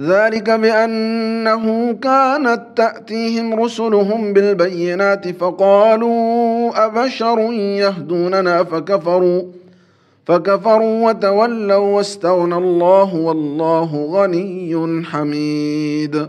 ذلك بأنه كانت تأتيهم رسلهم بالبينات فقالوا أبشر يهدوننا فكفروا فكفروا وتولوا واستغنى الله والله غني حميد.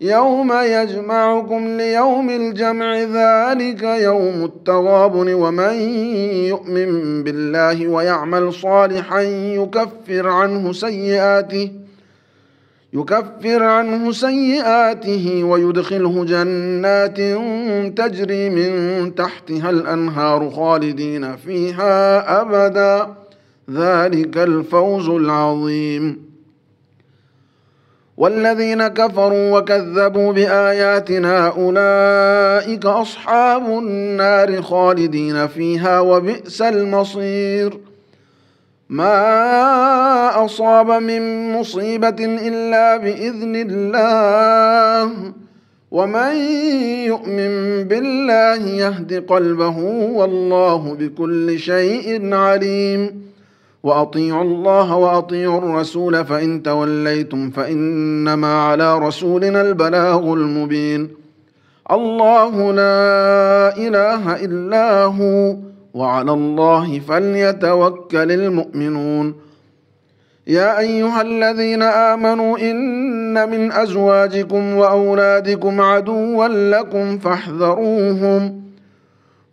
يوم يجمعكم ليوم الجمع ذلك يوم التغابن ومن يؤمن بالله ويعمل صالحا يكفر عنه سيئاته يكفر عنه سيئاته ويدخله جنات تجري من تحتها الأنهار خالدين فيها أبدا. ذلك الفوز العظيم. والذين كفروا وكذبوا بآياتنا أولئك أصحاب النار خالدين فيها وبئس المصير. ما أصاب من مصيبة إلا بإذن الله. ومن يؤمن بالله يهد قلبه والله بكل شيء عليم. وأطيعوا الله وأطيعوا الرسول فإن توليتم فإنما على رسولنا البلاغ المبين. الله لا إله إلا هو وعلى الله فليتوكل المؤمنون. يا أيها الذين آمنوا إن من أزواجكم وأولادكم عدوا لكم فاحذروهم.